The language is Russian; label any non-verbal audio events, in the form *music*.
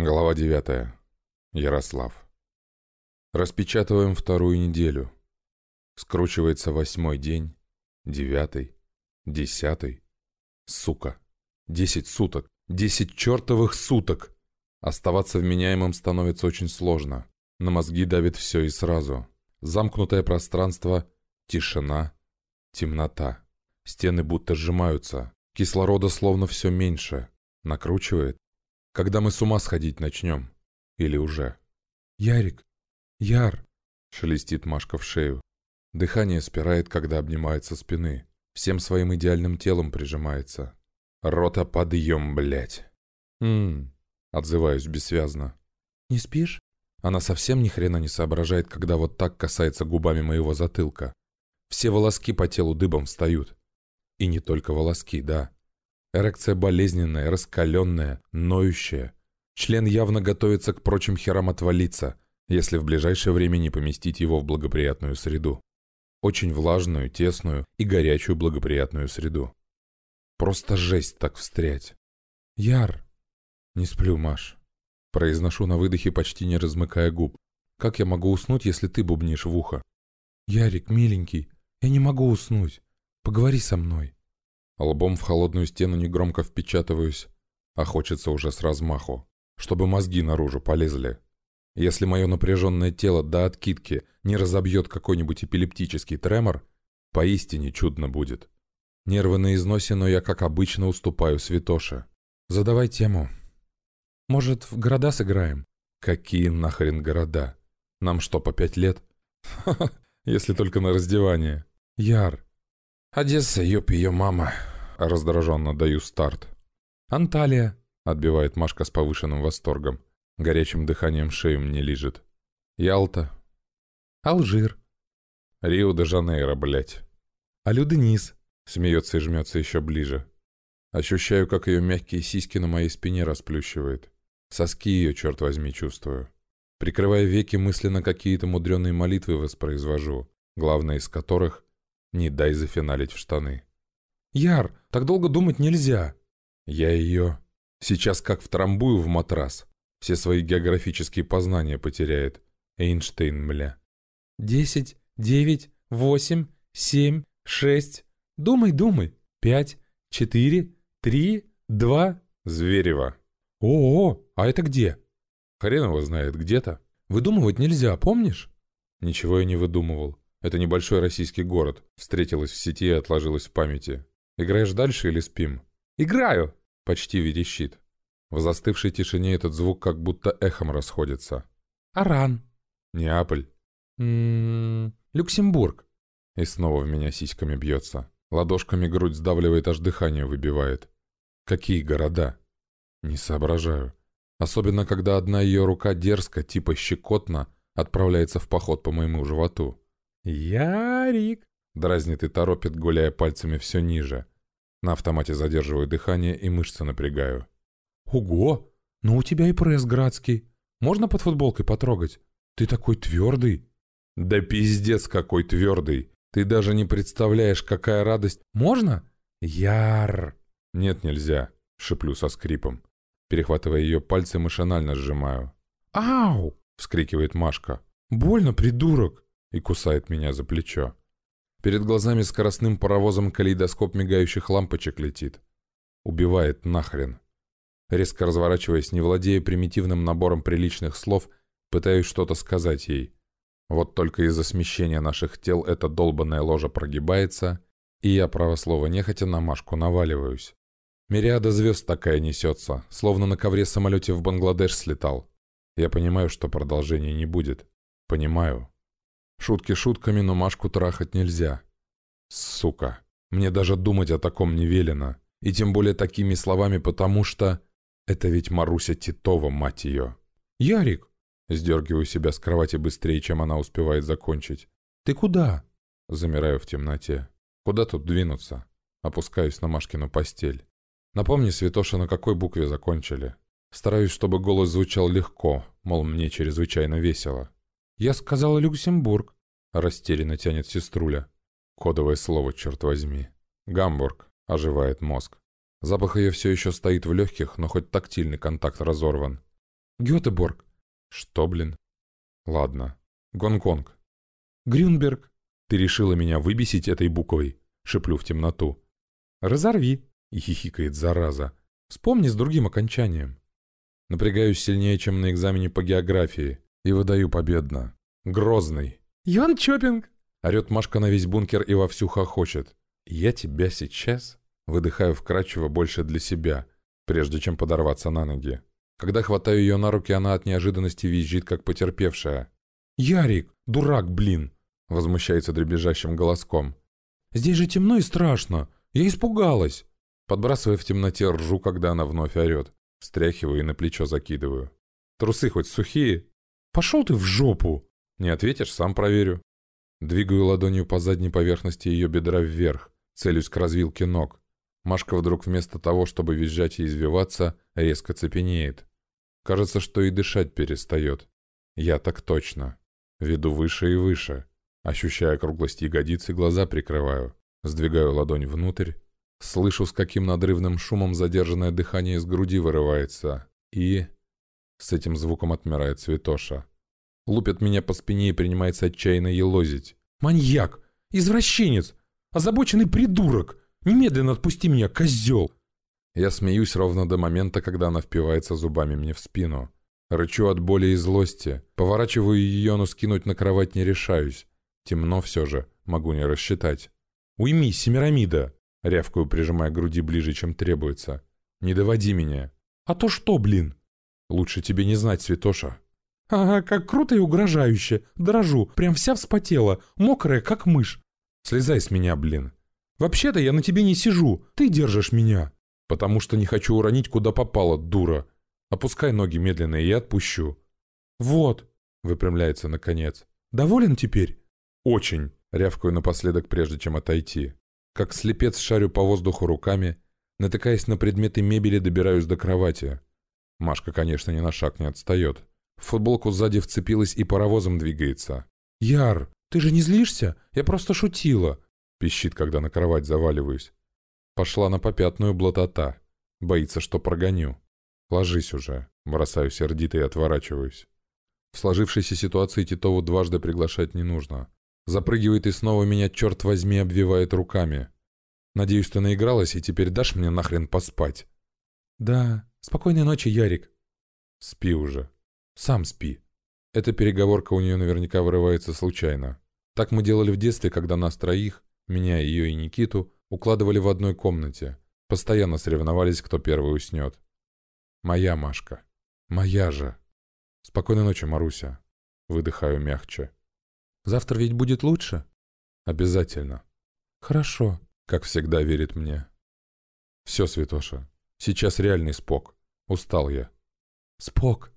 Глава 9. Ярослав. Распечатываем вторую неделю. Скручивается восьмой день, девятый, десятый. Сука. Десять суток. Десять чертовых суток. Оставаться вменяемым становится очень сложно. На мозги давит все и сразу. Замкнутое пространство, тишина, темнота. Стены будто сжимаются. Кислорода словно все меньше. Накручивает когда мы с ума сходить начнем. Или уже. «Ярик! Яр!» — шелестит Машка в шею. Дыхание спирает, когда обнимает со спины. Всем своим идеальным телом прижимается. Рота подъем, блядь. «Ммм...» — отзываюсь бессвязно. «Не спишь?» Она совсем ни хрена не соображает, когда вот так касается губами моего затылка. Все волоски по телу дыбом встают. И не только волоски, да. Эрекция болезненная, раскаленная, ноющая. Член явно готовится к прочим херам отвалиться, если в ближайшее время не поместить его в благоприятную среду. Очень влажную, тесную и горячую благоприятную среду. Просто жесть так встрять. Яр. Не сплю, Маш. Произношу на выдохе, почти не размыкая губ. Как я могу уснуть, если ты бубнишь в ухо? Ярик, миленький, я не могу уснуть. Поговори со мной. Лбом в холодную стену негромко впечатываюсь, а хочется уже с размаху, чтобы мозги наружу полезли. Если мое напряженное тело до откидки не разобьет какой-нибудь эпилептический тремор, поистине чудно будет. Нервы на износе, но я, как обычно, уступаю святоше. Задавай тему. Может, в города сыграем? Какие нахрен города? Нам что, по пять лет? *laughs* Ха-ха, если только на раздевание. Яр. Одесса, ёб ее мама. Раздраженно даю старт. «Анталия», — отбивает Машка с повышенным восторгом. Горячим дыханием шею мне лижет. «Ялта». «Алжир». «Рио-де-Жанейро, блядь». «Алю-Денис», — смеется и жмется еще ближе. Ощущаю, как ее мягкие сиськи на моей спине расплющивает. Соски ее, черт возьми, чувствую. Прикрывая веки, мысленно какие-то мудреные молитвы воспроизвожу, главное из которых — «Не дай зафиналить в штаны». «Яр, так долго думать нельзя!» Я ее... Сейчас как втрамбую в матрас. Все свои географические познания потеряет. Эйнштейн, мля. «Десять, девять, восемь, семь, шесть...» «Думай, думай. Пять, четыре, три, два...» «Зверево». «О-о, а это где?» «Хрен его знает, где-то». «Выдумывать нельзя, помнишь?» «Ничего я не выдумывал. Это небольшой российский город. Встретилась в сети и отложилась в памяти. Играешь дальше или спим?» «Играю!» — почти верещит. В застывшей тишине этот звук как будто эхом расходится. «Аран!» «Неаполь!» «М-м-м... Люксембург!» И снова в меня сиськами бьется. Ладошками грудь сдавливает, аж дыхание выбивает. «Какие города?» «Не соображаю. Особенно, когда одна ее рука дерзко, типа щекотно, отправляется в поход по моему животу. «Ярик!» Дразнит и торопит, гуляя пальцами все ниже. На автомате задерживаю дыхание и мышцы напрягаю. «Ого! Ну у тебя и пресс градский. Можно под футболкой потрогать? Ты такой твердый!» «Да пиздец какой твердый! Ты даже не представляешь, какая радость!» «Можно?» «Яр!» «Нет, нельзя!» — шиплю со скрипом. Перехватывая ее пальцы, машинально сжимаю. «Ау!» — вскрикивает Машка. «Больно, придурок!» И кусает меня за плечо. Перед глазами скоростным паровозом калейдоскоп мигающих лампочек летит. Убивает нахрен. Резко разворачиваясь, не владея примитивным набором приличных слов, пытаюсь что-то сказать ей. Вот только из-за смещения наших тел эта долбанная ложа прогибается, и я, право слова нехотя, на Машку наваливаюсь. Мириада звезд такая несется, словно на ковре самолете в Бангладеш слетал. Я понимаю, что продолжения не будет. Понимаю. Шутки шутками, но Машку трахать нельзя. Сука. Мне даже думать о таком не велено. И тем более такими словами, потому что... Это ведь Маруся Титова, мать ее. «Ярик!» Сдергиваю себя с кровати быстрее, чем она успевает закончить. «Ты куда?» Замираю в темноте. Куда тут двинуться? Опускаюсь на Машкину постель. Напомни, Святоша, на какой букве закончили. Стараюсь, чтобы голос звучал легко, мол, мне чрезвычайно весело. «Я сказала Люксембург», — растерянно тянет сеструля. Кодовое слово, черт возьми. «Гамбург», — оживает мозг. Запах ее все еще стоит в легких, но хоть тактильный контакт разорван. Гетеборг. Что, блин? Ладно. Гонконг. Грюнберг. Ты решила меня выбесить этой буквой? Шеплю в темноту. Разорви. И хихикает зараза. Вспомни с другим окончанием. Напрягаюсь сильнее, чем на экзамене по географии. И выдаю победно. Грозный. Йон Чопинг. Орет Машка на весь бункер и вовсю хохочет. Я тебя сейчас... Выдыхаю вкрадчиво больше для себя, прежде чем подорваться на ноги. Когда хватаю ее на руки, она от неожиданности визжит, как потерпевшая. «Ярик, дурак, блин!» Возмущается дребезжащим голоском. «Здесь же темно и страшно. Я испугалась!» Подбрасывая в темноте, ржу, когда она вновь орет. Встряхиваю и на плечо закидываю. «Трусы хоть сухие?» «Пошел ты в жопу!» «Не ответишь, сам проверю». Двигаю ладонью по задней поверхности ее бедра вверх, целюсь к развилке ног. Машка вдруг вместо того, чтобы визжать и извиваться, резко цепенеет. Кажется, что и дышать перестает. Я так точно. Веду выше и выше. Ощущая круглость ягодиц и глаза прикрываю. Сдвигаю ладонь внутрь. Слышу, с каким надрывным шумом задержанное дыхание из груди вырывается. И... С этим звуком отмирает Святоша. Лупит меня по спине и принимается отчаянно елозить. «Маньяк! Извращенец! Озабоченный придурок! Немедленно отпусти меня, козел!» Я смеюсь ровно до момента, когда она впивается зубами мне в спину. Рычу от боли и злости. Поворачиваю ее, но скинуть на кровать не решаюсь. Темно все же, могу не рассчитать. «Уймись, Семирамида!» Рявкаю, прижимая к груди ближе, чем требуется. «Не доводи меня!» «А то что, блин?» «Лучше тебе не знать, Святоша!» «Ага, как круто и угрожающе! Дрожу, прям вся вспотела, мокрая, как мышь!» «Слезай с меня, блин!» «Вообще-то я на тебе не сижу, ты держишь меня!» «Потому что не хочу уронить, куда попало, дура!» «Опускай ноги медленно, и я отпущу!» «Вот!» — выпрямляется наконец. «Доволен теперь?» «Очень!» — рявкаю напоследок, прежде чем отойти. Как слепец шарю по воздуху руками, натыкаясь на предметы мебели, добираюсь до кровати. Машка, конечно, ни на шаг не отстает. В футболку сзади вцепилась и паровозом двигается. «Яр, ты же не злишься? Я просто шутила!» Пищит, когда на кровать заваливаюсь. Пошла на попятную блатота. Боится, что прогоню. Ложись уже. Бросаю сердито и отворачиваюсь. В сложившейся ситуации Титову дважды приглашать не нужно. Запрыгивает и снова меня, черт возьми, обвивает руками. Надеюсь, ты наигралась и теперь дашь мне нахрен поспать? Да. Спокойной ночи, Ярик. Спи уже. Сам спи. Эта переговорка у нее наверняка вырывается случайно. Так мы делали в детстве, когда нас троих, меня, ее и Никиту, укладывали в одной комнате. Постоянно соревновались, кто первый уснет. Моя Машка. Моя же. Спокойной ночи, Маруся. Выдыхаю мягче. Завтра ведь будет лучше? Обязательно. Хорошо. Как всегда верит мне. Все, Святоша. Сейчас реальный спок. Устал я. Спок.